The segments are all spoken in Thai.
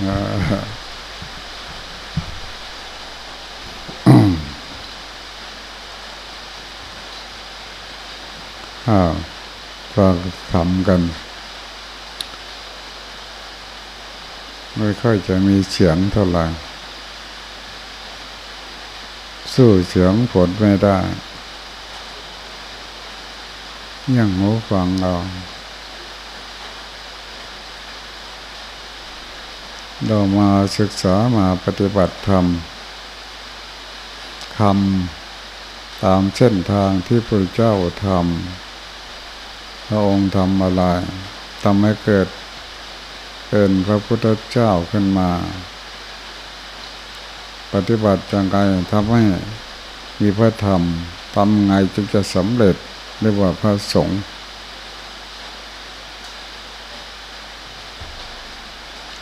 อ้าวฟังทำกัน ไม่ค่อยจะมีเสียงเท่าไหร่สู้เสียงผลไม่ได้ ยังหูฟังเรา เรามาศึกษามาปฏิบัติธรรมทำตามเส้นทางที่พระเจ้าทำพระองค์ทำอะไรทำให้เกิดเป็นพระพุทธเจ้าขึ้นมา ปฏิบัติจังไงทำให้มีพระธรรมทำไงจึงจะสำเร็จเรียกว่าพระสงฆ์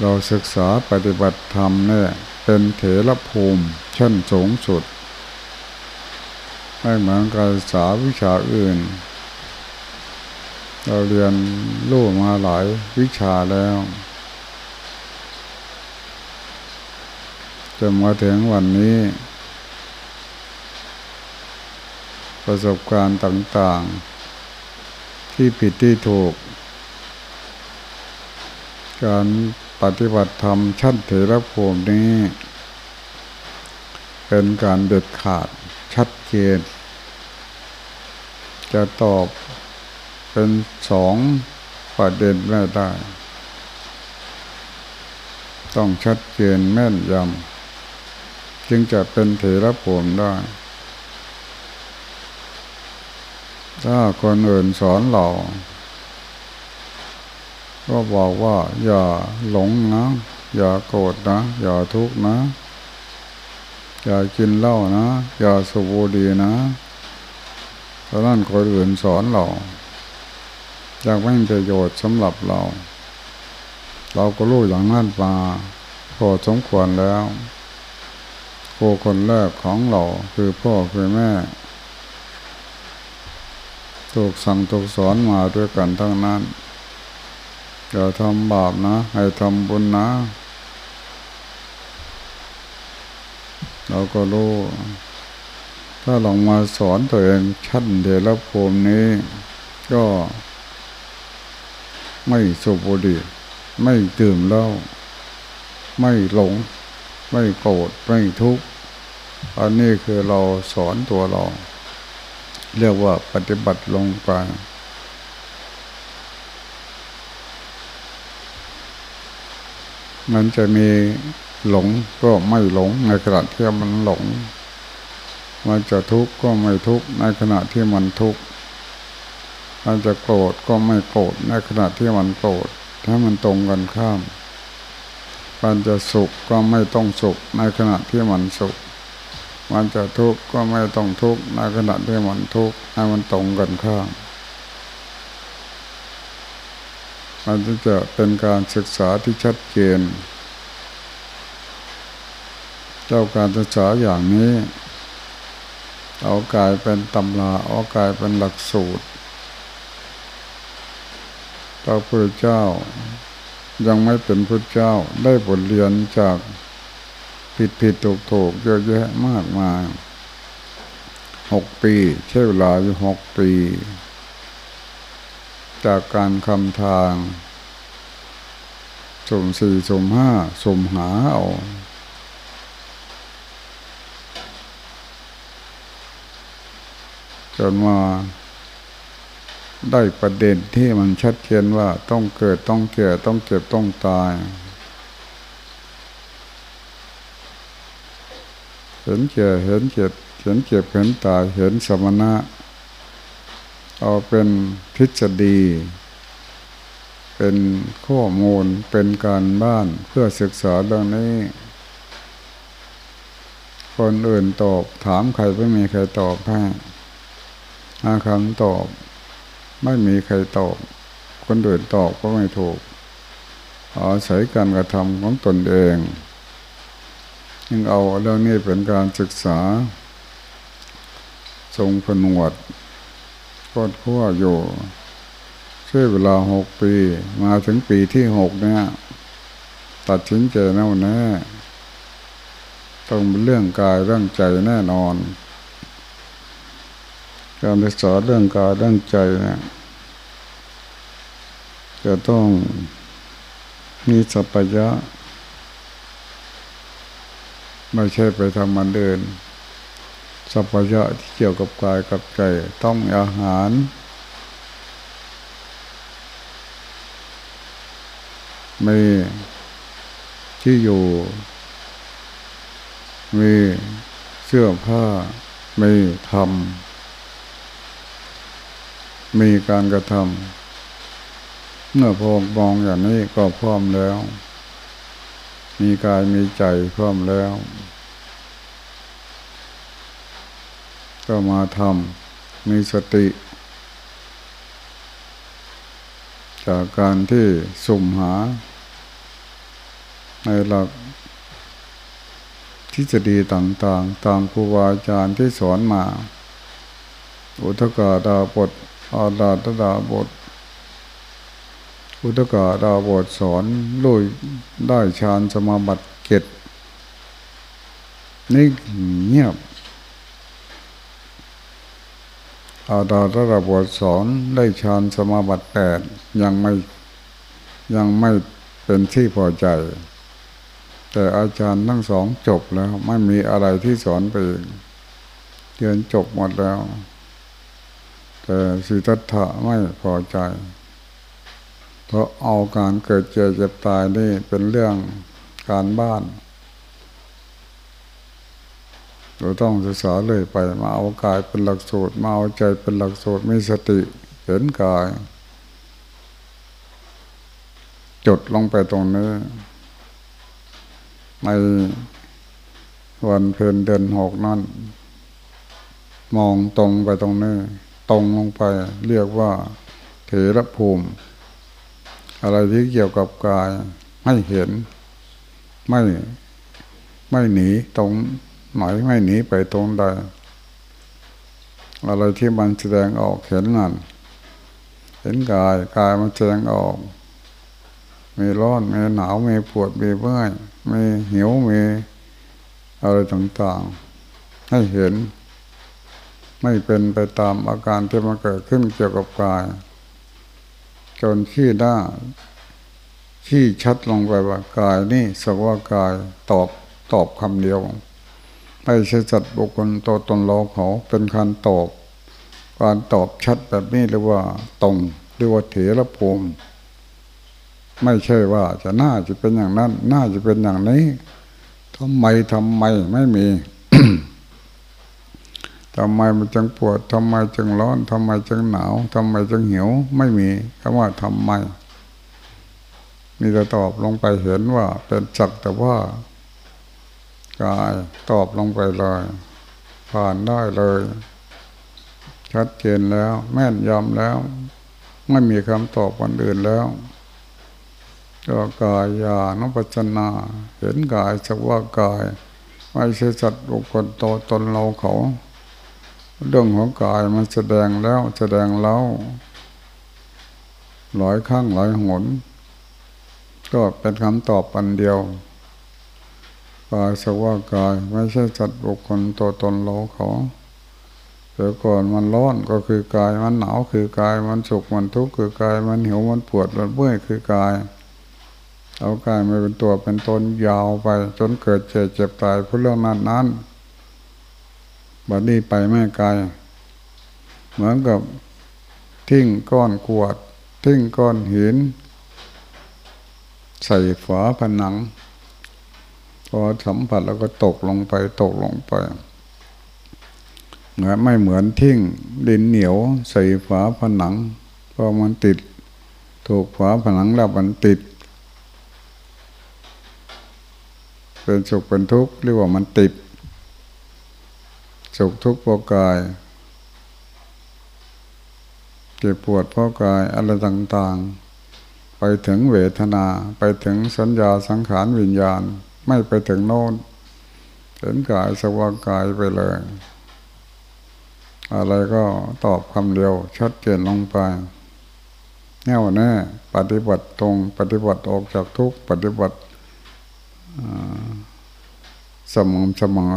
เราศึกษาปฏิบัติธรรมเนี่ยเป็นเถรภูมิชั้นสูงสุด ไม่เหมือนการศึกษาวิชาอื่น เราเรียนรู้มาหลายวิชาแล้วจนมาถึงวันนี้ ประสบการณ์ต่างๆ ที่ผิดที่ถูก การ ปฏิบัติธรรมชั้นเถรภูมินี้ เป็นการเด็ดขาดชัดเจนจะตอบเป็นสองประเด็นไม่ได้ ต้องชัดเจนแม่นยำจึงจะเป็นเถรภูมิได้ ถ้าคนอื่นสอนเรา ก็บอกว่าอย่าหลงนะ อย่าโกรธนะ อย่าทุกข์นะ อย่ากินเหล้านะ อย่าสูบบุหรี่นะเพราะนั้นคนอื่นสอนเราอยากไม่มีประโยชน์สำหรับเรา เราก็รู้อย่างนั้นมาพอสมควรแล้วโคคนแรกของเราคือพ่อคือแม่ ถูกสั่งถูกสอนมาด้วยกันทั้งนั้น อย่าทำบาปนะ ให้ทำบุญนะ เราก็รู้ ถ้าลองมาสอนตัวเองชั้นเดลภูมินี้ ก็ไม่สุบุรีไม่ดื่มเหล้าไม่หลง ไม่โกรธไม่ทุกข์อันนี้คือเราสอนตัวเรา เรียกว่าปฏิบัติลงไป มันจะมีหลงก็ไม่หลงในขณะที่มันหลง มันจะทุกข์ก็ไม่ทุกข์ในขณะที่มันทุกข์ มันจะโกรธก็ไม่โกรธในขณะที่มันโกรธ ถ้ามันตรงกันข้าม มันจะสุขก็ไม่ต้องสุขในขณะที่มันสุข มันจะทุกข์ก็ไม่ต้องทุกข์ในขณะที่มันทุกข์ ให้มันตรงกันข้าม มันจะเป็นการศึกษาที่ชัดเจน เจ้าการศึกษาอย่างนี้ เอากายเป็นตำราเอากายเป็นหลักสูตรพระพุทธเจ้ายังไม่เป็นพระเจ้าได้บทเรียนจากผิดผิดถูกถูกเยอะแยะมากมายหกปี ใช้เวลาอยู่หกปี จากการคำทางสมสี่สมห้าสมหาเอาจนมาได้ประเด็นที่มันชัดเจนว่าต้องเกิดต้องแก่ต้องเจ็บต้องตาย เห็นแก่เห็นเจ็บเห็นเจ็บเห็นตายเห็นสมณะ เอาเป็นทฤษฎี เป็นข้อมูลเป็นการบ้านเพื่อศึกษาเรื่องนี้ คนอื่นตอบถามใครไม่มีใครตอบให้อาคำตอบ ไม่มีใครตอบ คนอื่นตอบก็ไม่ถูกอาศัยการกระทำของตนเองยังเอาเรื่องนี้เป็นการศึกษา ทรงผนวด ก็ขั้วอยู่ใช้เวลาหกปี มาถึงปีที่หกเนี่ยตัดสินใจแน่วแน่ต้องเป็นเรื่องกายเรื่องใจแน่นอน การศึกษาเรื่องกายเรื่องใจเนี่ยจะต้องมีสัพยะ ไม่ใช่ไปทำมันเดิน สัพยะที่เกี่ยวกับกายกับใจต้องอาหาร มีที่อยู่ มีเสื้อผ้า มีธรรม มีการกระทำเมื่อพอมองอย่างนี้ก็พร้อมแล้ว มีกายมีใจพร้อมแล้ว ก็มาทำมีสติ จากการที่สุ่มหา ในหลักทฤษฎีต่างๆ ตามครูบาอาจารย์ที่สอนมา อุทกาดาบทอาดาตดาบท อุทกาดาบทสอนลุยได้ฌานสมาบัติเกตนี่เงียบ อาดาระดับบทสอนได้ฌานสมาบัติแปดยังไม่ยังไม่เป็นที่พอใจ แต่อาจารย์ทั้งสองจบแล้วไม่มีอะไรที่สอนไปเรียนจบหมดแล้ว แต่สิทธัตถะไม่พอใจ เพราะเอาการเกิดเจ็บเจ็บตายนี่เป็นเรื่องการบ้าน เราต้องศึกษาเลยไปมาเอากายเป็นหลักสูตรมาเอาใจเป็นหลักสูตรมีสติเห็นกาย จดลงไปตรงนี้ในวันเพลินเดือนหกนั่น มองตรงไปตรงนี้ตรงลงไป เรียกว่าเถระภูมิ อะไรที่เกี่ยวกับกายให้เห็น ไม่ไม่หนีตรง ไหนไม่หนีไปตรงใดอะไรที่มันแสดงออกเห็นนั่นเห็นกายกายมันแสดงออก มีร้อนมีหนาวมีปวดมีเมื่อยมีหิวมีอะไรต่างๆ ให้เห็น ไม่เป็นไปตามอาการที่มันเกิดขึ้นเกี่ยวกับกาย จนขี้หน้าขี้ชัดลงไปว่ากายนี่สว่ากายตอบตอบคำเดียว ไม่ใช่จัดบุคคลตัวตนเราเขาเป็นการตอบ การตอบชัดแบบนี้เรียกว่าตรงเรียกว่าเถระภูมิ ไม่ใช่ว่าจะน่าจะเป็นอย่างนั้น น่าจะเป็นอย่างนี้ทำไมทำไมไม่มีทำไมมันจึงปวดทำไมจึงร้อนทำไมจึงหนาวทำไมจึงหิว ไม่มีคำว่าทำไมมีแต่ตอบลงไปเห็นว่าเป็นจักแต่ว่า กายตอบลงไปเลย ผ่านได้เลย ชัดเจนแล้ว แม่นยำแล้ว ไม่มีคำตอบคนอื่นแล้วก็กายยานุปัจนา เห็นกายสักว่ากาย ไม่ใช่สัตว์บุคคลโตตนเราเขา เรื่องของกายมันแสดงแล้วแสดงแล้วหลายข้างหลายหนก็เป็นคำตอบอันเดียว กายสว่ากาย ไม่ใช่จัดบุคคลตัวตนเราเขาเดี๋ยวก่อนมันร้อนก็คือกายมันหนาวคือกายมันสุขมันทุกข์คือกายมันหิวมันปวดมันเมื่อยคือกาย เอากายมาเป็นตัวเป็นตนยาวไป จนเกิดเจ็บเจ็บตายเพราะเรื่องนั้นนั้นบัดนี้ไปแม่กาย เหมือนกับทิ้งก้อนกวด ทิ้งก้อนหิน ใส่ฝาผนัง อสัมผัสแล้วก็ตกลงไปตกลงไปเหมือนไม่เหมือนทิ้งดินเหนียวใส่ฝาผนังพอมันติด ถูกฝาผนังแล้วมันติด เป็นสุขเป็นทุกข์เรียกว่ามันติด สุขทุกข์เพราะกายเจ็บปวดเพราะกายอะไรต่างๆ ไปถึงเวทนาไปถึงสัญญาสังขารวิญญาณ ไม่ไปถึงโน้นเห็นกายสว่างกายไปเลย อะไรก็ตอบคำเดียว ชัดเจนลงไปแน่วแน่ปฏิบัติตรง ปฏิบัติออกจากทุกปฏิบัติสมองสมอ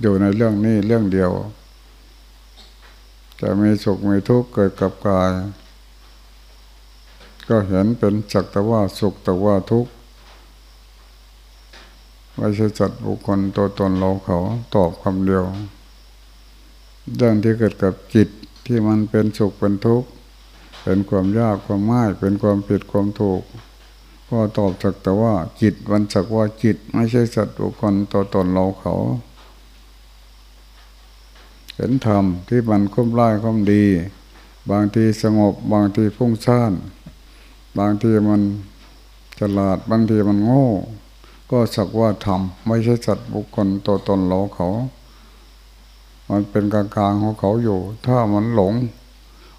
อยู่ในเรื่องนี้เรื่องเดียว จะมีสุขมีทุกข์เกิดกับกาย ก็เห็นเป็นจักแต่ว่าสุขแต่ว่าทุกข์ ไม่ใช่จัดบุคคลตัวตนเราเขาตอบคำเดียวเรื่องที่เกิดกับจิตที่มันเป็นสุขเป็นทุกข์เป็นความยากความง่าย เป็นความผิดความถูก ก็ตอบจักแต่ว่าจิตวันจักว่าจิต ไม่ใช่สัตว์บุคคลตัวตนเราเขา เห็นธรรมที่มันคุ้มร้ายคุ้มดี บางทีสงบบางทีพุ่งซ่าน บางทีมันฉลาดบางทีมันโง่ ก็สักว่าธรรมไม่ใช่สัตว์บุคคลตัวตนเราเขา มันเป็นกลางๆของเขาอยู่ ถ้ามันหลง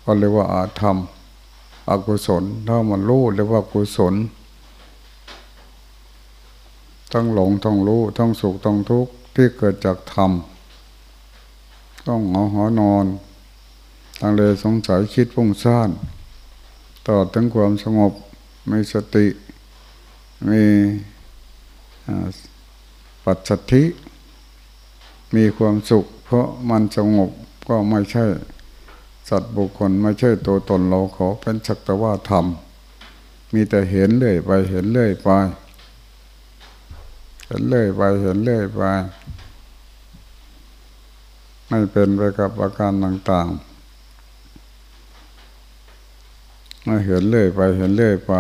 ก็เรียกว่าอาธรรมอกุศล ถ้ามันรู้เรียกว่ากุศลต้องหลงต้องรู้ต้องสุขต้องทุกข์ที่เกิดจากธรรมต้องหอหอนอนตังเลยสงสัยคิดพุ่งซ่านต่อถึงความสงบมีสติมี ปัจจัติมีความสุข เพราะมันสงบก็ไม่ใช่ สัตว์บุคคลไม่ใช่ตัวตนเราขอเป็นชักตว่าธรรม มีแต่เห็นเลยไปเห็นเลยไปเห็นเลื่อยไปเห็นเลื่อยไปไม่เป็นไปกับอาการต่างๆมาเห็นเลื่อยไปเห็นเลื่อยไป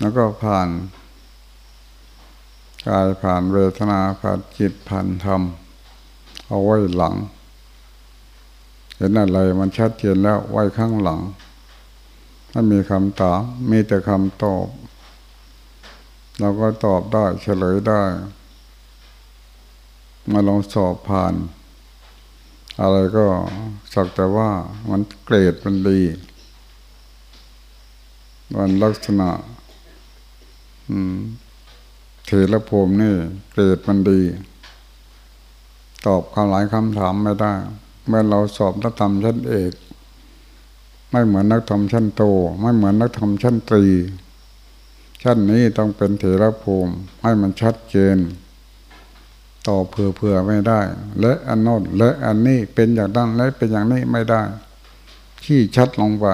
แล้วก็ผ่านกายผ่านเวทนาผ่านจิตผ่านธรรม เอาไว้หลังเห็นอะไรมันชัดเจนแล้วไว้ข้างหลังถ้ามีคำตอบมีแต่คำตอบ เราก็ตอบได้เฉลยได้ มาลองสอบผ่าน อะไรก็สักแต่ว่ามันเกรดมันดีมันลักษณะ เทระภูมินี่เกรดมันดี ตอบคำหลายคำถามไม่ได้ เมื่อเราสอบนักธรรมชั้นเอก ไม่เหมือนนักธรรมชั้นโต ไม่เหมือนนักธรรมชั้นตรี ชั้นนี้ต้องเป็นเถระภูมิ ให้มันชัดเจนต่อเผื่อเผื่อไม่ได้ และอันโน้นและอันนี้เป็นอย่างนั้นและเป็นอย่างนี้ไม่ได้ที่ชัดลงไป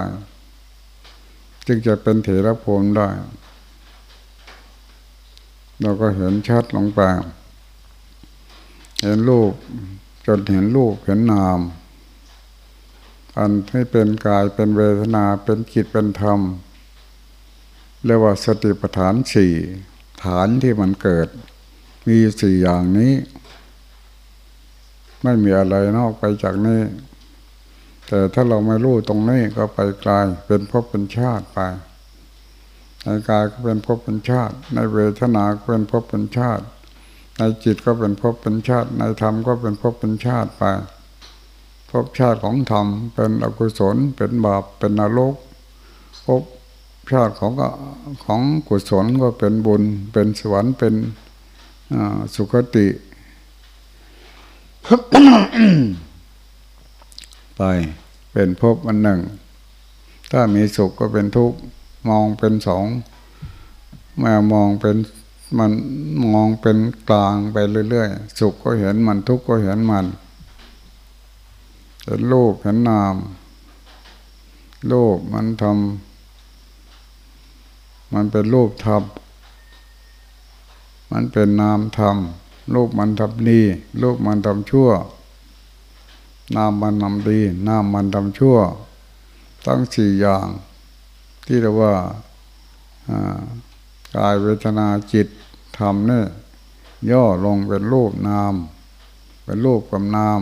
จึงจะเป็นเถระภูมิได้ เราก็เห็นชัดลงไปเห็นรูปจนเห็นรูปเห็นนาม อันที่เป็นกายเป็นเวทนาเป็นจิตเป็นธรรมเรียกว่าสติปัฏฐานสี่ฐานที่มันเกิด มีสี่อย่างนี้ ไม่มีอะไรนอกไปจากนี้ แต่ถ้าเราไม่รู้ตรงนี้ก็ไปไกลเป็นภพเป็นชาติไป ในกายก็เป็นภพเป็นชาติ ในเวทนาก็เป็นภพเป็นชาติ ในจิตก็เป็นภพเป็นชาติ ในธรรมก็เป็นภพเป็นชาติไปภพชาติของธรรมเป็นอกุศลเป็นบาปเป็นนรกภพชาติของของกุศลก็เป็นบุญ เป็นสวรรค์เป็นสุคติไปเป็นภพอันหนึ่ง ถ้ามีสุขก็เป็นทุกข์ มองเป็นสองมามองเป็นมันมองเป็นกลางไปเรื่อยๆ สุขก็เห็นมันทุกข์ก็เห็นมันเห็นรูปเห็นนามรูปมันทำมันเป็นรูปธรรมมันเป็นนามธรรมรูปมันทำดีรูปมันทำชั่ว นามมันทำดี นามมันทำชั่วทั้งสี่อย่าง ที่เรียกว่ากายเวทนาจิตธรรมเนี่ยย่อลงเป็นรูปนาม เป็นรูปกับนาม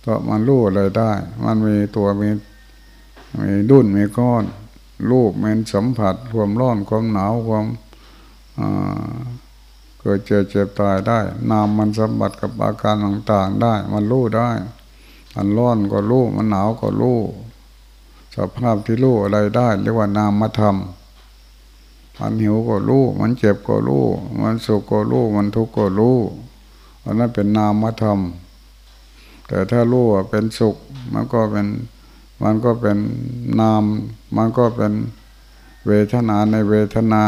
เพราะมันรู้อะไรได้ มันมีตัวมีมีดุนมีก้อน รูปมันสัมผัสความร้อนความหนาวความเกิดเจ็บเจ็บตายได้ นามมันสัมผัสกับอาการต่างๆได้ มันรู้ได้ มันร้อนก็รู้ มันหนาวก็รู้ สภาพที่รู้อะไรได้เรียกว่านามธรรมมันหิวก็รู้ มันเจ็บก็รู้ มันสุขก็รู้ มันทุกข์ก็รู้อันนั้นเป็นนามธรรม แต่ถ้ารู้ว่าเป็นสุข มันก็เป็น มันก็เป็นนาม มันก็เป็นเวทนาในเวทนา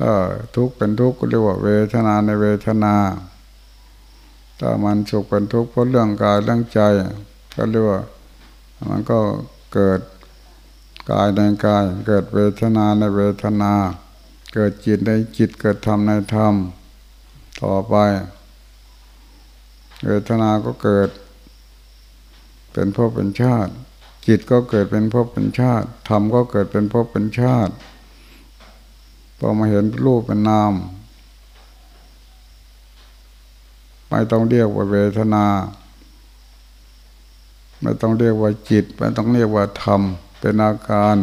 ถ้าทุกข์เป็นทุกข์ก็เรียกว่าเวทนาในเวทนา ถ้ามันสุขเป็นทุกข์เพราะเรื่องกายเรื่องใจ ก็เรียกว่า มันก็เกิดกายในกาย เกิดเวทนาในเวทนา เกิดจิตในจิตเกิดธรรมในธรรม ต่อไป เวทนาก็เกิด เป็นภพเป็นชาติ จิตก็เกิดเป็นภพเป็นชาติธรรมก็เกิดเป็นภพเป็นชาติพอมาเห็นรูปเป็นนามไม่ต้องเรียกว่าเวทนา ไม่ต้องเรียกว่าจิตไม่ต้องเรียกว่าธรรม เป็นอาการ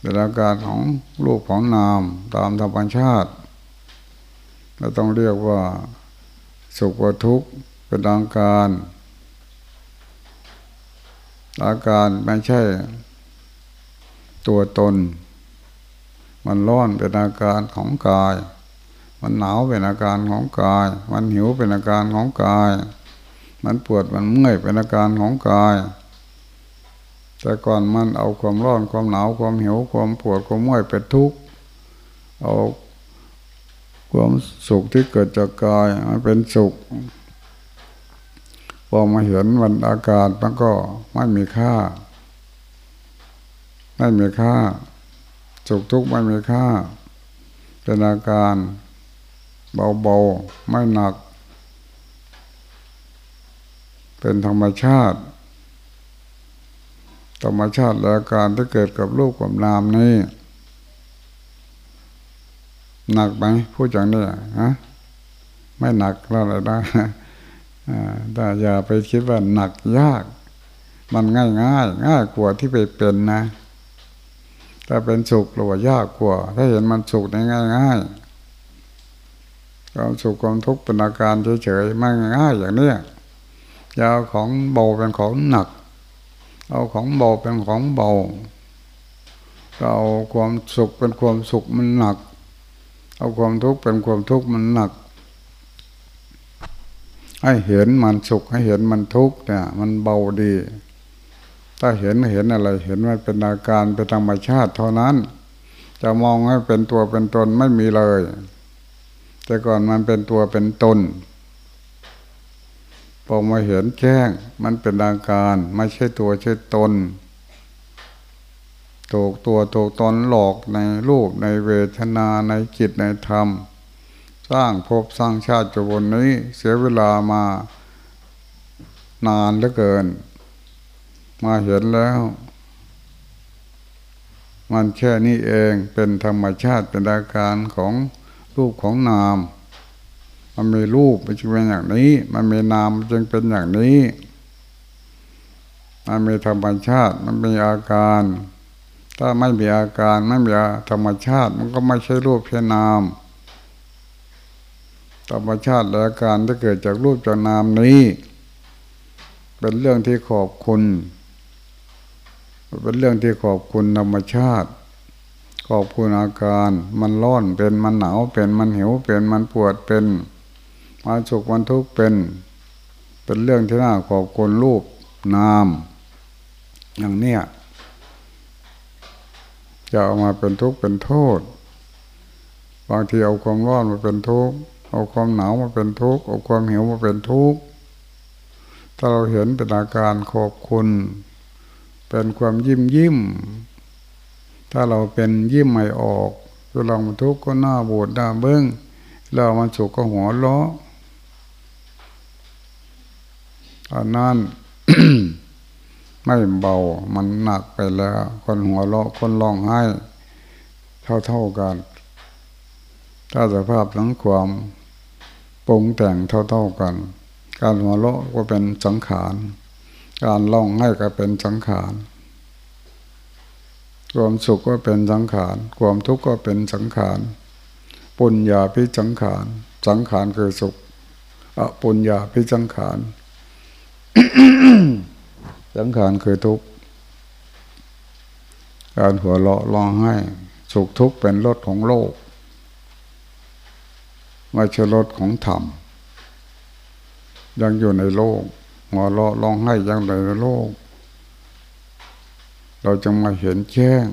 เป็นอาการของรูปของนามตามธรรมชาติเราต้องเรียกว่าสุขว่าทุกข์เป็นอาการ อาการไม่ใช่ ตัวตน มันร้อนเป็นอาการของกาย มันหนาวเป็นอาการของกาย มันหิวเป็นอาการของกาย มันปวดมันเมื่อยเป็นอาการของกาย แต่ก่อนมันเอาความร้อนความหนาวความหิวความปวดความเมื่อยเป็นทุกข์เอาความสุขที่เกิดจากกายมันเป็นสุขพอมาเห็นวันอากาศมันก็ไม่มีค่า ไม่มีค่า สุขทุกข์ไม่มีค่าเป็นอาการเบาๆ ไม่หนัก เป็นธรรมชาติ ธรรมชาติและการที่เกิดกับรูปกับนามนี่หนักไหมพูดอย่างนี้ฮะไม่หนักแล้วเลยนะแต่อย่าไปคิดว่าหนักยาก มันง่ายง่ายง่ายกว่าที่ไปเป็นนะถ้าเป็นสุขหรือว่ายากกว่า ถ้าเห็นมันสุขง่ายง่ายความสุขความทุกข์เป็นอาการเฉยๆไม่ง่ายอย่างนี้ยาของเบาเป็นของหนัก เอาของเบาเป็นของเบาเอาความสุขเป็นความสุขมันหนัก เอาความทุกข์เป็นความทุกข์มันหนัก ให้เห็นมันสุขให้เห็นมันทุกข์เนี่ย มันเบาดี ถ้าเห็นเห็นอะไร เห็นว่าเป็นอาการเป็นธรรมชาติเท่านั้น จะมองให้เป็นตัวเป็นตนไม่มีเลย แต่ก่อนมันเป็นตัวเป็นตน พอมาเห็นแจ้ง มันเป็นอางการไม่ใช่ตัวใช่ตนถูกตัวถูกตนหลอกในรูปในเวทนาในจิตในธรรม สร้างภพสร้างชาติจบนนี้เสียเวลามานานเหลือเกิน มาเห็นแล้ว มันแค่นี้เองเป็นธรรมชาติเป็นอาการของรูปของนาม มันมีรูปมันจึงเป็นอย่างนี้ มันมีนามจึงเป็นอย่างนี้ มันมีธรรมชาติ มันมีอาการ ถ้าไม่มีอาการไม่มีธรรมชาติ มันก็ไม่ใช่รูปเพียนาม ธรรมชาติและอาการที่เกิดจากรูปจากนามนี้ เป็นเรื่องที่ขอบคุณ เป็นเรื่องที่ขอบคุณธรรมชาติขอบคุณอาการ มันร้อนเป็น มันหนาวเป็น มันหิวเป็น มันปวดเป็น มาสุขมันทุกข์เป็น เป็นเรื่องที่น่าขอบคุณรูปนาม อย่างเนี้ยจะเอามาเป็นทุกข์เป็นโทษ บางทีเอาความร้อนมาเป็นทุกข์เอาความหนาวมาเป็นทุกข์เอาความหิวมาเป็นทุกข์ถ้าเราเห็นเป็นอาการขอบคุณเป็นความยิ้มยิ้ม ถ้าเราเป็นยิ้มไม่ออกเวลามันทุกข์ก็หน้าบูดหน้าเบิ้งเรามันสุขก็หัวเราะ อันนั้นไม่เบา มันหนักไปแล้ว คนหัวเราะ คนร้องไห้ เท่าๆกัน ถ้าสภาพทั้งความปรุงแต่งเท่าๆกัน การหัวเราะก็เป็นสังขาร การร้องไห้ก็เป็นสังขาร ความสุขก็เป็นสังขาร ความทุกข์ก็เป็นสังขาร ปุญญาพิสังขาร สังขารคือสุขอปุญญาพิสังขาร สังขารคือทุกข์การหัวเราะร้องไห้สุขทุกข์เป็นรถของโลกไม่ใช่รถของธรรมยังอยู่ในโลกหัวเราะร้องไห้ยังในโลก เราจะมาเห็นแจ้ง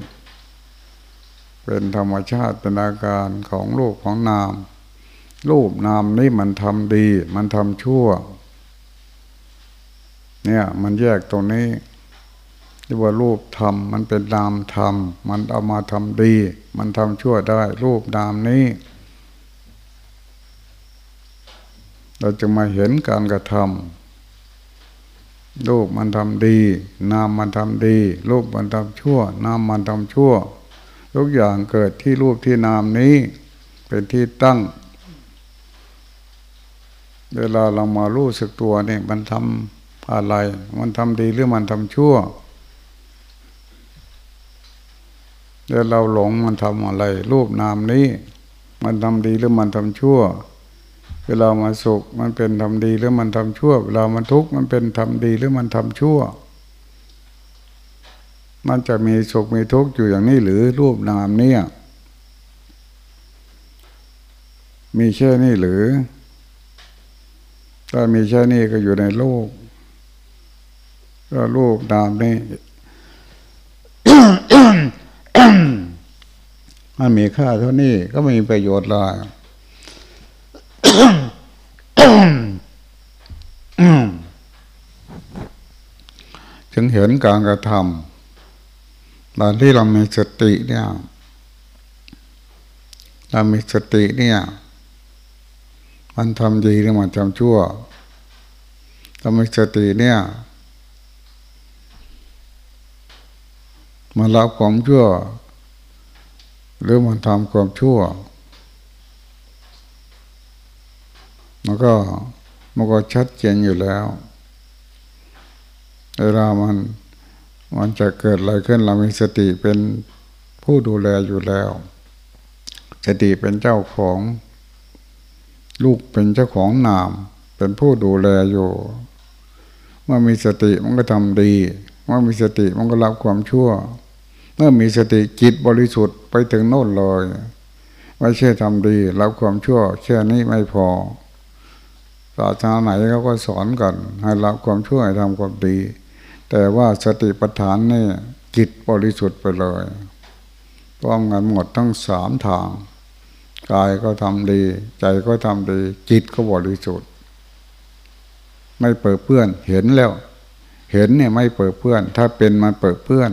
เป็นธรรมชาติเป็นอาการของรูปของนาม รูปนามนี่มันทำดี มันทำชั่ว เนี่ย มันแยกตรงนี้ที่ว่ารูปทำมันเป็นนามทำมันเอามาทำดี มันทำชั่วได้ รูปนามนี้ เราจะมาเห็นการกระทำรูปมันทำดี นามมันทำดี รูปมันทำชั่ว นามมันทำชั่ว ทุกอย่างเกิดที่รูปที่นามนี้ เป็นที่ตั้ง เวลาเรามารู้สึกตัวเนี่ยมันทำ อะไร มันทำดีหรือมันทำชั่วเดี๋ยวเราหลงมันทำอะไร รูปนามนี้ มันทำดีหรือมันทำชั่ว เวลามาสุขมันเป็นทำดีหรือมันทำชั่ว เวลามันทุกข์มันเป็นทำดีหรือมันทำชั่ว มันจะมีสุขมีทุกข์อยู่อย่างนี้หรือรูปนามเนี่ยมีแค่นี้หรือ ถ้ามีแค่นี้ก็อยู่ในโลก ก็รูปนามนี้มันมีค่าเท่านี้ก็ไม่มีประโยชน์เลยจึงเห็นการกระทำตอนที่เรามีสติเนี่ย เรามีสติเนี่ย มันทำดีหรือมันทำชั่วเรามีสติเนี่ย มันละความชั่ว หรือมันทำความชั่ว มันก็มันก็ชัดเจนอยู่แล้วเวลามันมันจะเกิดอะไรขึ้นเรามีสติเป็นผู้ดูแลอยู่แล้ว สติเป็นเจ้าของ ลูกเป็นเจ้าของนาม เป็นผู้ดูแลอยู่เมื่อมีสติมันก็ทำดีเมื่อมีสติมันก็รับความชั่ว เมื่อมีสติจิตบริสุทธิ์ไปถึงโน่นเลยไม่ใช่ทำดีรับความชั่วแค่นี้ไม่พอศาสนาไหนเขาก็สอนกันให้รับความชั่วให้ทำความดี แต่ว่าสติปัฏฐานนี่จิตบริสุทธิ์ไปเลยพร้อมกันหมดทั้งสามทางกายก็ทำดี ใจก็ทำดี จิตก็บริสุทธิ์ไม่เปิดเพื่อนเห็นแล้ว เห็นเนี่ยไม่เปิดเพื่อน ถ้าเป็นมันเปิดเพื่อน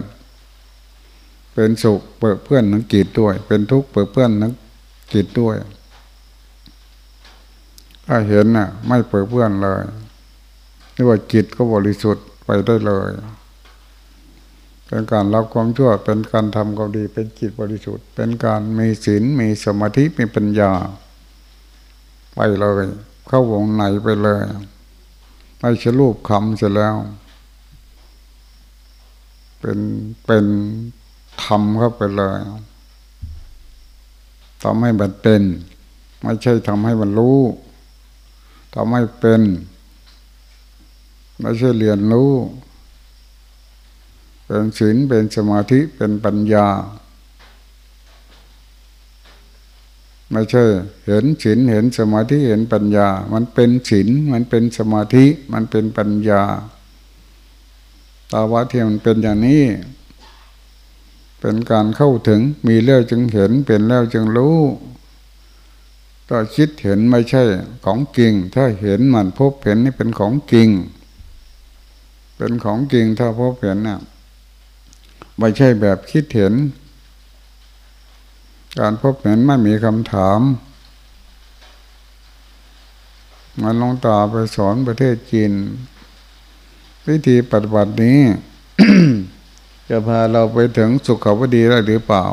เป็นสุขเปิดเพื่อนทั้งจิตด้วย เป็นทุกข์เปิดเพื่อนทั้งจิตด้วย ถ้าเห็นน่ะ ไม่เปิดเพื่อนเลยเรียกว่าจิตก็บริสุทธิ์ไปได้เลยเป็นการรับความชั่วเป็นการทำความดีเป็นจิตบริสุทธิ์ เป็นการมีศีลมีสมาธิมีปัญญา ไปเลย เข้าวงในไปเลยไม่ใช่รูปคำเสร็จแล้ว เป็นเป็น ธรรมเข้าไปเลยทำให้มันเป็น ไม่ใช่ทำให้มันรู้ทำให้เป็น ไม่ใช่เรียนรู้ เป็นศีลเป็นสมาธิเป็นปัญญา ไม่ใช่ เห็นศีลเห็นสมาธิเห็นปัญญา มันเป็นศีลมันเป็นสมาธิมันเป็นปัญญาตาวะที่มันเป็นอย่างนี้ เป็นการเข้าถึงมีแล้วจึงเห็นเป็นแล้วจึงรู้ถ้าคิดเห็นไม่ใช่ของจริง ถ้าเห็นมันพบเห็นนี่เป็นของจริง เป็นของจริงถ้าพบเห็นเนี่ยไม่ใช่แบบคิดเห็น การพบเห็นไม่มีคำถามมันลงตาไปสอนประเทศจีน วิธีปฏิบัตินี้ จะพาเราไปถึงสุขภดีได้หรือเปล่า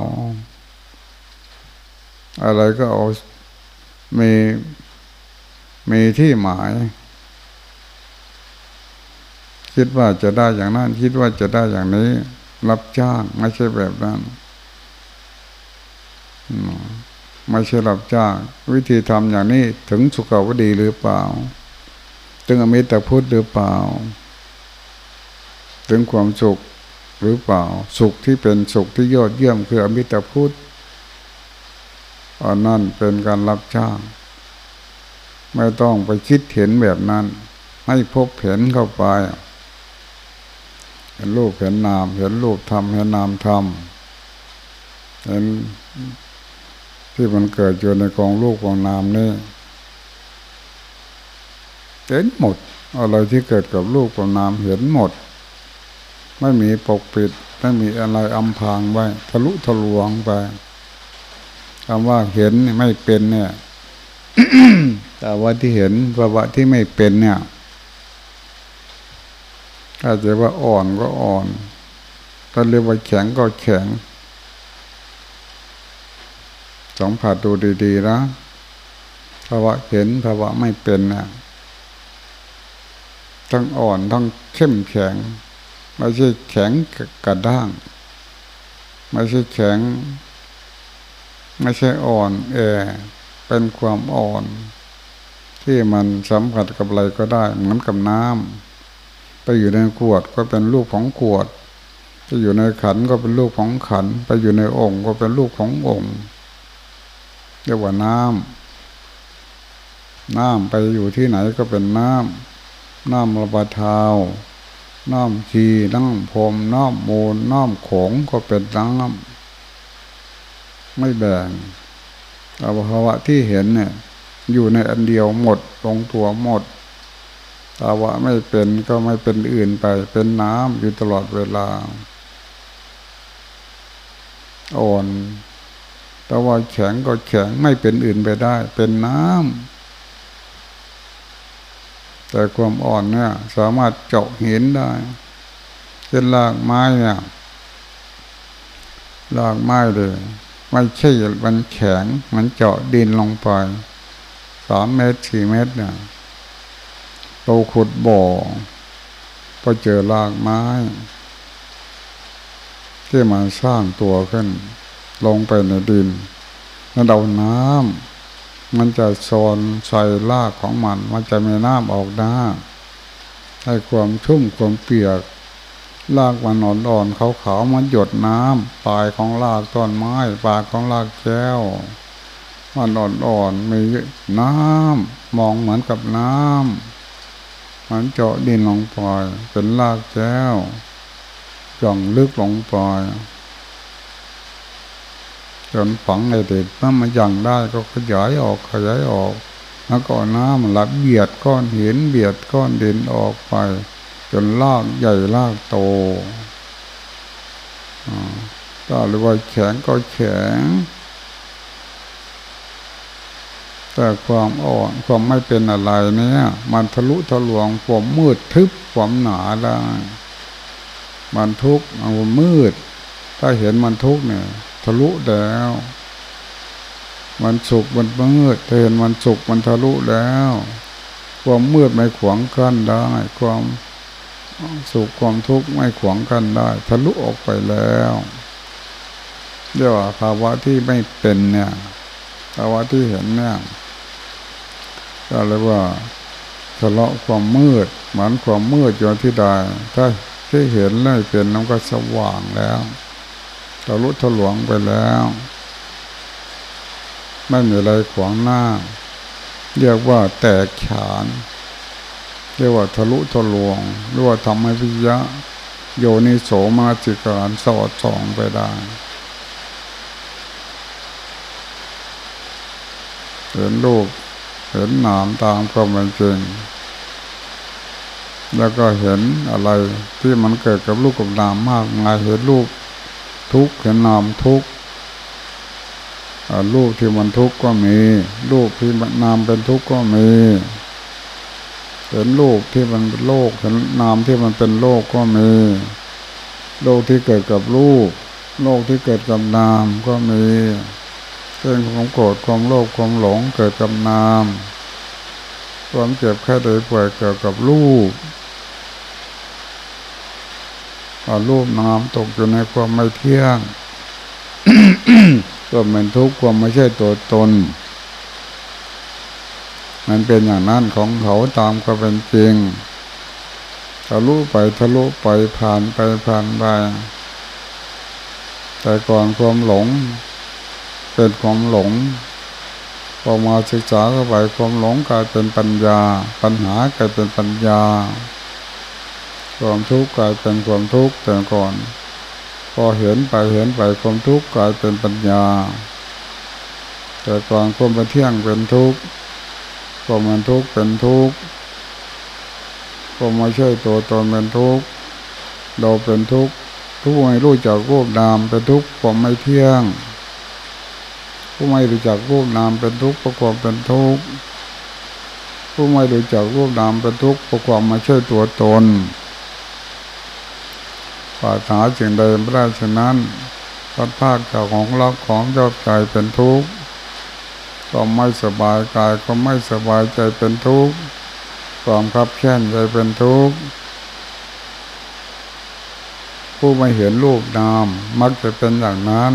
อะไรก็เอามีมีที่หมาย คิดว่าจะได้อย่างนั้น คิดว่าจะได้อย่างนี้ รับจ้างไม่ใช่แบบนั้นไม่ใช่รับจ้าง วิธีทำอย่างนี้ถึงสุขาวดีหรือเปล่า ถึงอมิตรพุทธหรือเปล่า ถึงความสุข หรือเปล่า สุขที่เป็นสุขที่ยอดเยี่ยมคืออมิตรพุทธอันนั้นเป็นการรับจ้าง ไม่ต้องไปคิดเห็นแบบนั้น ให้พบเห็นเข้าไปเห็นรูปเห็นนาม เห็นรูปทำเห็นนามทำเห็นที่มันเกิดอยู่ในกองลูกกองนามนี่เห็นหมดอะไรที่เกิดกับลูกกับนามเห็นหมด ไม่มีปกปิด ไม่มีอะไรอำพรางไว้ทะลุทะลวงไปคำว่าเห็นไม่เป็นเนี่ย แต่ว่าที่เห็นภาวะที่ไม่เป็นเนี่ยถ้าจะว่าอ่อนก็อ่อนถ้าเรียกว่าแข็งก็แข็งสองผัดดูดีๆนะภาวะเห็นภาวะไม่เป็นเนี่ยทั้งอ่อนทั้งเข้มแข็ง ไม่ใช่แข็งกระด้าง ไม่ใช่แข็ง ไม่ใช่อ่อนแอเป็นความอ่อน ที่มันสัมผัสกับอะไรก็ได้เหมือนกับน้ำไปอยู่ในขวดก็เป็นลูกของขวดไปอยู่ในขันก็เป็นลูกของขัน ไปอยู่ในองค์ก็เป็นลูกขององค์เรียกว่าน้ำน้ำไปอยู่ที่ไหนก็เป็นน้ำน้ำระบาเท้า น้ำขีน้ำพรมน้ำมูลน้ำขงก็เป็นน้ำไม่แบ่งอภาวะที่เห็นเนี่ย อยู่ในอันเดียวหมดลงตัวหมดภาวะไม่เป็นก็ไม่เป็นอื่นไป เป็นน้ำอยู่ตลอดเวลา อ่อนแต่ว่าแข็งก็แข็งไม่เป็นอื่นไปได้ เป็นน้ำ แต่ความอ่อนเนี่ยสามารถเจาะห็นได้เช่นรากไม้เนี่ยรากไม้เลยไม่ใช่มันแข็งมันเจาะดินลงไปสามเมตรสี่เมตรเนี่ยเราขุดบ่อพอเจอรากไม้ ที่มันสร้างตัวขึ้น ลงไปในดินแล้วเอาน้ำ มันจะโซนใส่รากของมัน มันจะมีน้ำออกหน้าให้ความชุ่มความเปียกรากมันอ่อนๆขาวๆมันหยดน้ำปลายของรากต้นไม้ปากของรากแก้วมันอ่อนๆมีน้ำมองเหมือนกับน้ำมันเจาะดินลงไปเป็นรากแก้วจ่องลึกลงไป จนฝังในเด็กถ้ามันยังได้ก็ขยายออกขยายออก แล้วก็น้ำมันลับเบียดก้อนหินเบียดก้อนดินออกไป จนลากใหญ่ลากโตก็เรียกว่าแข็งก็แข็งแต่ความอ่อนความไม่เป็นอะไรเนี่ย มันทะลุทะลวงความมืดทึบความหนาได้มันทุกข์มันมืด ถ้าเห็นมันทุกข์เนี่ย ทะลุแล้ว มันสุกมันมืดเห็นมันสุกมันทะลุแล้ว ความมืดไม่ขวางกั้นได้ ความสุขความทุกข์ไม่ขวางกันได้ ทะลุออกไปแล้วเรียกว่าภาวะที่ไม่เป็นเนี่ย ภาวะที่เห็นเนี่ยก็เรียกว่าทะเลาะความมืดเหมือนความมืดอยู่ที่ใดถ้าที่เห็นเลยเป็นน้ำก็สว่างแล้ว ทะลุทะลวงไปแล้ว ไม่มีอะไรขวางหน้า เรียกว่าแตกฉาน เรียกว่าทะลุทะลวงเรียกว่าทำให้วิยะ โยนิโสมาจิการสอดส่องไปได้เห็นรูปเห็นนามตามความเป็นจริง แล้วก็เห็นอะไรที่มันเกิดกับลูกกับนามมากมายเห็นรูป ทุกข์เห็นนามทุกข์รูปที่มันทุกข์ก็มี รูปที่มันนามเป็นทุกข์ก็มีเห็นรูปที่มันเป็นโลกเห็นนามที่มันเป็นโลกก็มี โลกที่เกิดกับรูป โลกที่เกิดกับนามก็มีเรื่องของโกรธความโลภความหลงเกิดกับนามความเจ็บแค่ใดยป่วยเกิดกับรูป รูปนามตกอยู่ในความไม่เที่ยงก็เป็นทุกข์ความไม่ใช่ตัวตน มันเป็นอย่างนั้นของเขาตามก็เป็นจริงทะลุไปทะลุไปผ่านไปผ่านไปแต่ก่อนความหลง เป็นความหลงพอมาศึกษาเข้าไปความหลงกลายเป็นปัญญา ปัญหากลายเป็นปัญญา ความทุกข์กลายเป็นความทุกข์แต่ก่อน พอเห็นไปเห็นไปความทุกข์กลายเป็นปัญญา แต่ก่อนความเป็นเที่ยงเป็นทุกข์ความเป็นทุกข์เป็นทุกข์ความไม่ใช่ตัวตนเป็นทุกข์เราเป็นทุกข์ทุกไม่รู้จักรูปนามเป็นทุกข์ความไม่เที่ยงผู้ไม่รู้จักรูปนามเป็นทุกข์เพระความเป็นทุกข์ผู้ไม่รู้จักรูปนามเป็นทุกข์เพระความไม่ใช่ตัวตน ปาถาจึงใดไม่ได้ฉะนั้นพัดภาคจากของรักของเจ้าใจเป็นทุกข์ก็ไม่สบายกายก็ไม่สบายใจเป็นทุกข์ความขับแค้นใจเป็นทุกข์ผู้ไม่เห็นรูปนามมักจะเป็นอย่างนั้น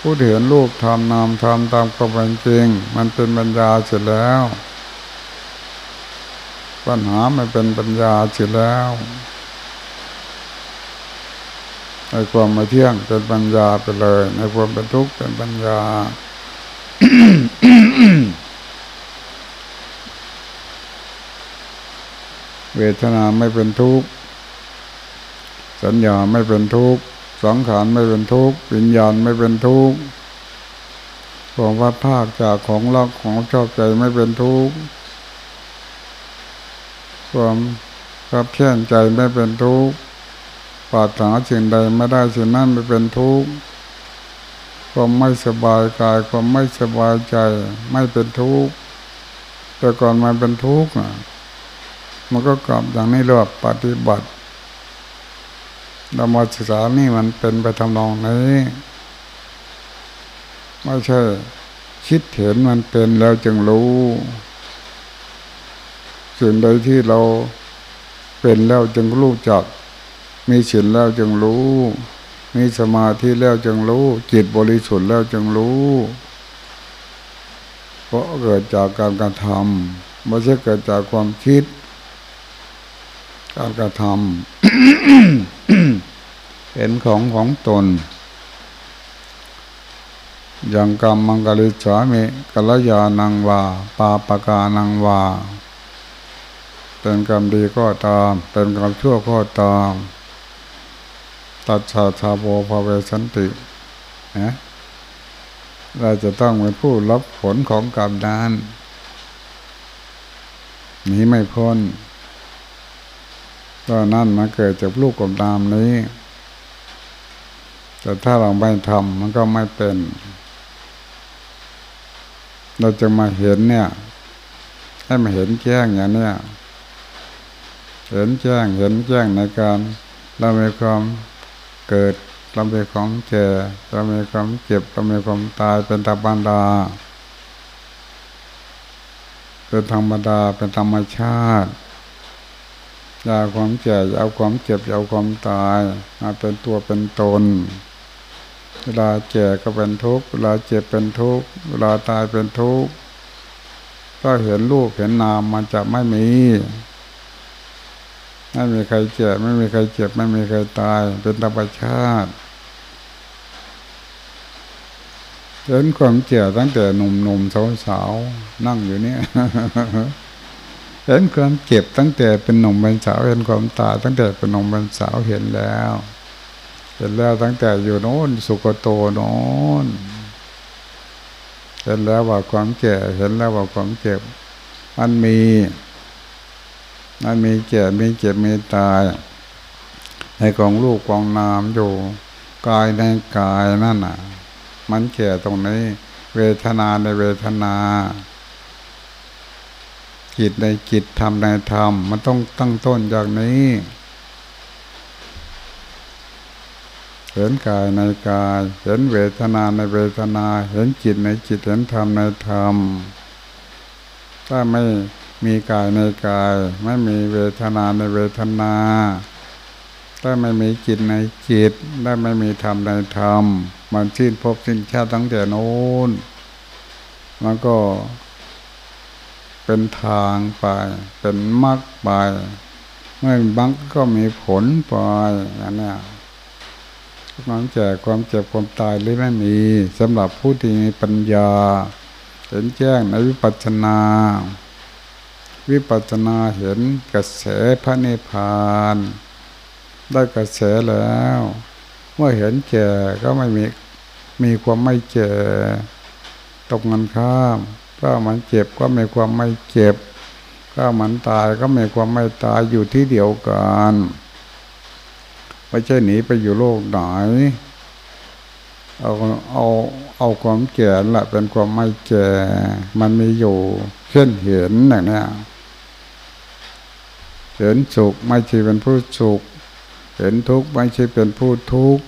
ผู้เห็นรูปทำนามทำตามความเป็นจริง มันเป็นปัญญาเสร็จแล้ว ปัญหาไม่เป็นปัญญาเสร็จแล้ว ในความไม่เที่ยงเป็นปัญญาไปเลย ในความเป็นทุกข์เป็นปัญญาเวทนาไม่เป็นทุกข์สัญญาไม่เป็นทุกข์สังขารไม่เป็นทุกข์วิญญาณไม่เป็นทุกข์ความว่าภาคจากของรักของชอบใจไม่เป็นทุกข์ความรับแค้นใจไม่เป็นทุกข์ ปาถนาสิ่งใดไม่ได้สิ่งนั้นไม่เป็นทุกข์ความไม่สบายกายความไม่สบายใจไม่เป็นทุกข์แต่ก่อนมันเป็นทุกข์มันก็กลับอย่างนี้เรียกว่าปฏิบัติเรามาศึกษานี่มันเป็นไปทำนองนี้ไม่ใช่คิดเห็นมันเป็นแล้วจึงรู้สิ่งใดที่เราเป็นแล้วจึงรู้จัก มีศีลแล้วจึงรู้ มีสมาธิแล้วจึงรู้ จิตบริสุทธิ์แล้วจึงรู้ เพราะเกิดจากการกระทำไม่ใช่เกิดจากความคิด การกระทำเห็นของของตนอย่างกรรมมังกริสามิกัลยานังวาปาปกานังวาเป็นกรรมดีก็ตาม เป็นกรรมชั่วก็ตาม ตัดชาชาโบภเวสันตินะเราจะต้องเป็นผู้รับผลของกรรมนั้นนี้ไม่พ้นก็นั่นมาเกิดจากลูกกบนามนี้ แต่ถ้าเราไม่ทำมันก็ไม่เป็น เราจะมาเห็นเนี่ย ให้มาเห็นแจ้งอย่างเนี้ยเห็นแจ้งเห็นแจ้งในการเรามีความ เกิดเรามีความแก่เรามีความเจ็บเรามีความตายเป็นธรรมดาเป็นธรรมดาเป็นธรรมชาติอย่าความแก่อย่าเอาความเจ็บอย่าเอาความตายมาเป็นตัวเป็นตน เวลาแก่ก็เป็นทุกข์เวลาเจ็บเป็นทุกข์เวลาตายเป็นทุกข์ก็เห็นรูปเห็นนามมันจะไม่มี ไม่มีใครเจ็บไม่มีใครเจ็บ ไม่มีใครตาย เป็นธรรมชาติเห็นความเจ็บตั้งแต่หนุ่มๆสาวๆนั่งอยู่เนี่ยเห็นความเจ็บตั้งแต่เป็นหนุ่มเป็นสาวเห็นความตายตั้งแต่เป็นหนุ่มเป็นสาวเห็นแล้ว เห็นแล้วตั้งแต่อยู่โน้นสุกโตโน้นเห็นแล้วว่าความแก่เห็นแล้วว่าความเจ็บมันมี มันมีเจ็บมีเจ็บมีตายในกองลูกกองนามอยู่กายในกายนั่นน่ะ มันเจ็บตรงนี้ เวทนาในเวทนา จิตในจิตธรรมในธรรม มันต้องตั้งต้นจากนี้เห็นกายในกาย เห็นเวทนาในเวทนา เห็นจิตในจิต เห็นธรรมในธรรม ถ้าไม่ มีกายในกาย ไม่มีเวทนาในเวทนาถ้าไม่มีจิตในจิตได้ไม่มีธรรมในธรรม มันสิ้นพบสิ้นชาติตั้งแต่โน้นมันก็เป็นทางไป เป็นมรรคไปเมื่อบังก็มีผลไปอย่างนี้ความเจ็บความเจ็บความตายหรือไม่มีสำหรับผู้ที่มีปัญญาเห็นแจ้งในวิปัสสนา วิปัสสนาเห็นกระแสพระนิพพาน ได้กระแสแล้ว เมื่อเห็นแก่ก็ไม่มีมีความไม่เจ็บตกมันข้าม ถ้ามันเจ็บก็มีความไม่เจ็บ ถ้ามันตายก็มีความไม่ตายอยู่ที่เดียวกันไม่ใช่หนีไปอยู่โลกไหนเอาเอาเอาความแก่ละเป็นความไม่แก่ มันมีอยู่เช่นเห็นอย่างนี้ เห็นสุขไม่ใช่เป็นผู้สุข เห็นทุกข์ไม่ใช่เป็นผู้ทุกข์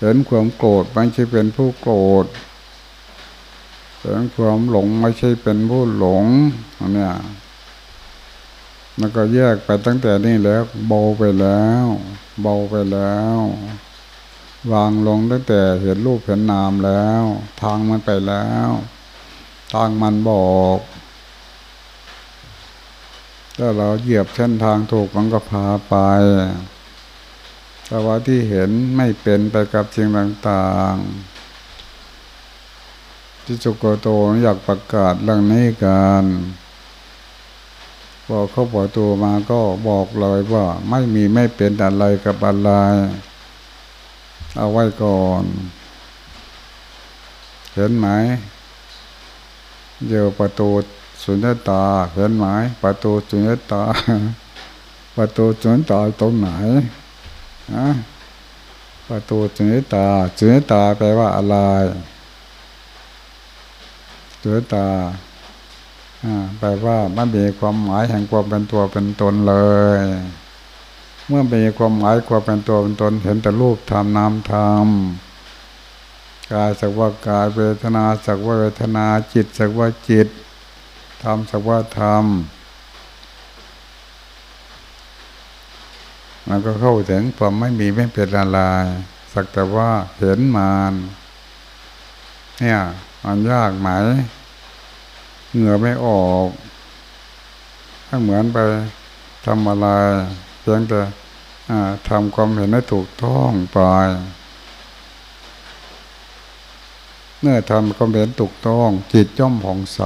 เห็นความโกรธไม่ใช่เป็นผู้โกรธ เห็นความหลงไม่ใช่เป็นผู้หลงเนี่ยมันก็แยกไปตั้งแต่นี้แล้วเบาไปแล้ว เบาไปแล้ว วางลงตั้งแต่เห็นรูปเห็นนามแล้ว ทางมันไปแล้ว ทางมันบอก ถ้าเราเหยียบเส้นทางถูกมันก็พาไปแต่ว่าที่เห็นไม่เป็นไปกับสิ่งต่างๆที่จุกโตอยากประกาศเรื่องนี้กันพอเขาบอกตัวมาก็บอกเลยว่าไม่มีไม่เป็นอะไรกับอะไร เอาไว้ก่อน เห็นไหมเจอประตู สุญญตาเห็นไหมประตูสุญญตา ประตูสุญญตาตรงไหนนะประตูสุญญตาสุญญตาแปลว่าอะไรสุญญตาแปลว่าไม่มีความหมายแห่งความเป็นตัวเป็นตนเลย เมื่อมีความหมายความเป็นตัวเป็นตน เห็นแต่รูปธรรมนามธรรมกายสักว่ากายเวทนาสักว่าเวทนาจิตสักว่าจิต ธรรมสักว่าธรรมมันก็เข้าถึงความไม่มีไม่เป็นอะไรสักแต่ว่าเห็นมันเนี่ยมันยากไหมเหงื่อไม่ออกถ้าเหมือนไปทำอะไรเพียงแต่ทำความเห็นให้ถูกต้องไปเมื่อทำความเห็นถูกต้องจิตย่อมผ่องใส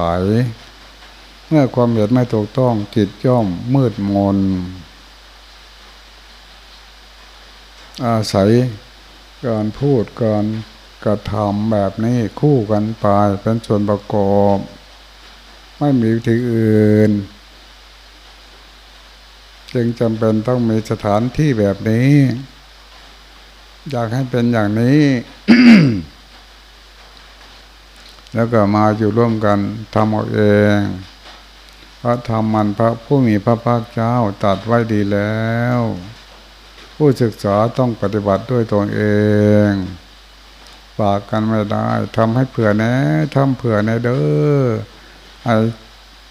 เมื่อความเห็นไม่ถูกต้องจิตย่อมมืดมน อาศัยการพูดการกระทำแบบนี้คู่กันไปเป็นส่วนประกอบ ไม่มีวิธีอื่น จึงจำเป็นต้องมีสถานที่แบบนี้ อยากให้เป็นอย่างนี้ แล้วก็มาอยู่ร่วมกันทำเอาเอง ระธรรมมันพระผู้มีพระภาคเจ้าตัดไว้ดีแล้ว ผู้ศึกษาต้องปฏิบัติด้วยตนเองฝากกันไม่ได้ทำให้เผื่อแน่ทำเผื่อแน่เด้อไอ้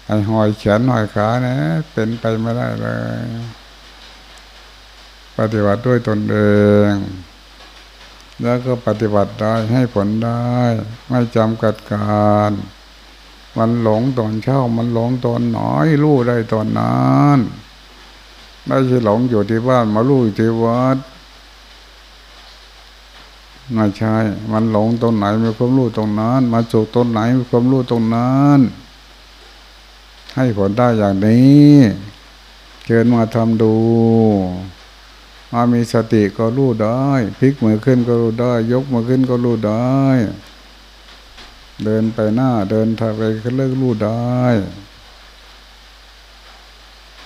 ไอ้หอยแขนหอยขานี่เป็นไปไม่ได้เลย ปฏิบัติด้วยตนเอง แล้วก็ปฏิบัติได้ให้ผลได้ ไม่จำกัดการ มันหลงตอนเช้า มันหลงตอนหน่อยรู้ได้ตอนนั้นไม่ใช่หลงอยู่ที่บ้านมารู้ที่วัดไม่ใช่ มันหลงตรงไหนมีความรู้ตรงนั้น มาจุกตรงไหนมีความรู้ตรงนั้น ให้ผลได้อย่างนี้เชิญมาทำดู มามีสติก็รู้ได้ พลิกมือขึ้นก็รู้ได้ ยกมือขึ้นก็รู้ได้ เดินไปหน้าเดินทางไปเลิกรู้ได้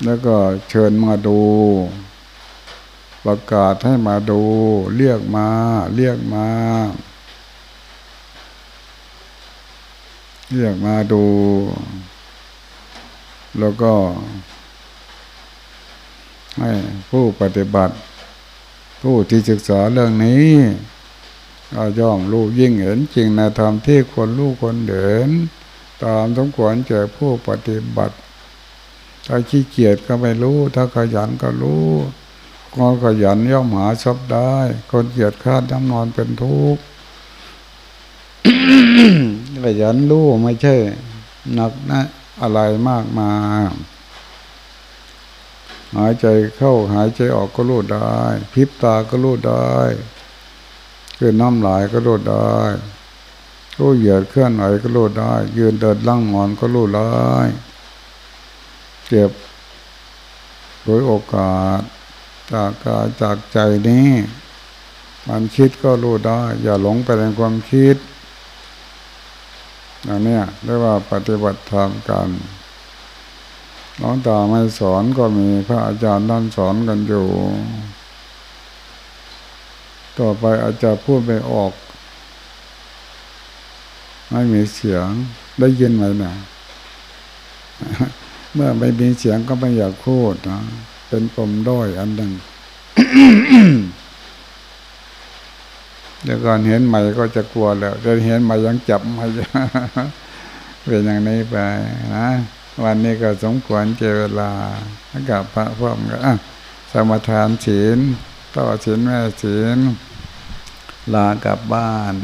แล้วก็เชิญมาดู ประกาศให้มาดู เรียกมา เรียกมา เรียกมาดู แล้วก็ ให้ผู้ปฏิบัติ ผู้ที่ศึกษาเรื่องนี้ ก็ย่อมรู้ยิ่งเห็นจริงในธรรมที่คนรู้คนเดินตามสมควรเจอผู้ปฏิบัติ ถ้าขี้เกียจก็ไม่รู้ ถ้าขยันก็รู้คนขยันย่อมหาชอบได้ คนเกียจคาดน้ำนอนเป็นทุกข์ขยันรู้ไม่ใช่หนักนะอะไรมากมา หายใจเข้าหายใจออกก็รู้ได้ พิบตาก็รู้ได้ คือน้ำลายก็รู้ได้รู้เหยียดเคลื่อนไหวก็รู้ได้ ยืนเดินล่างนอนก็รู้ได้เก็บโดยโอกาสจากกายจากใจนี้มันคิดก็รู้ได้ อย่าหลงไปในความคิดอย่างนี้เรียกว่าปฏิบัติธรรมกันน้องตาไม่สอนก็มีพระอาจารย์ท่านสอนกันอยู่ ต่อไปอาจจะพูดไปออก ไม่มีเสียงได้ยินไหมนะเมื่อไม่มีเสียงก็ไม่อยากพูดนะเป็นปมด้อยอันหนึ่งเดี๋ยวก่อนเห็นใหม่ก็จะกลัวแล้วเดี๋ยวเห็นใหม่ยังจับไม่เป็นอย่างนี้ไปนะวันนี้ก็สมควรเจเวลากับพระพ่อมก็สมทานศีลต่อศีลแม่ศีล ลากลับบ้าน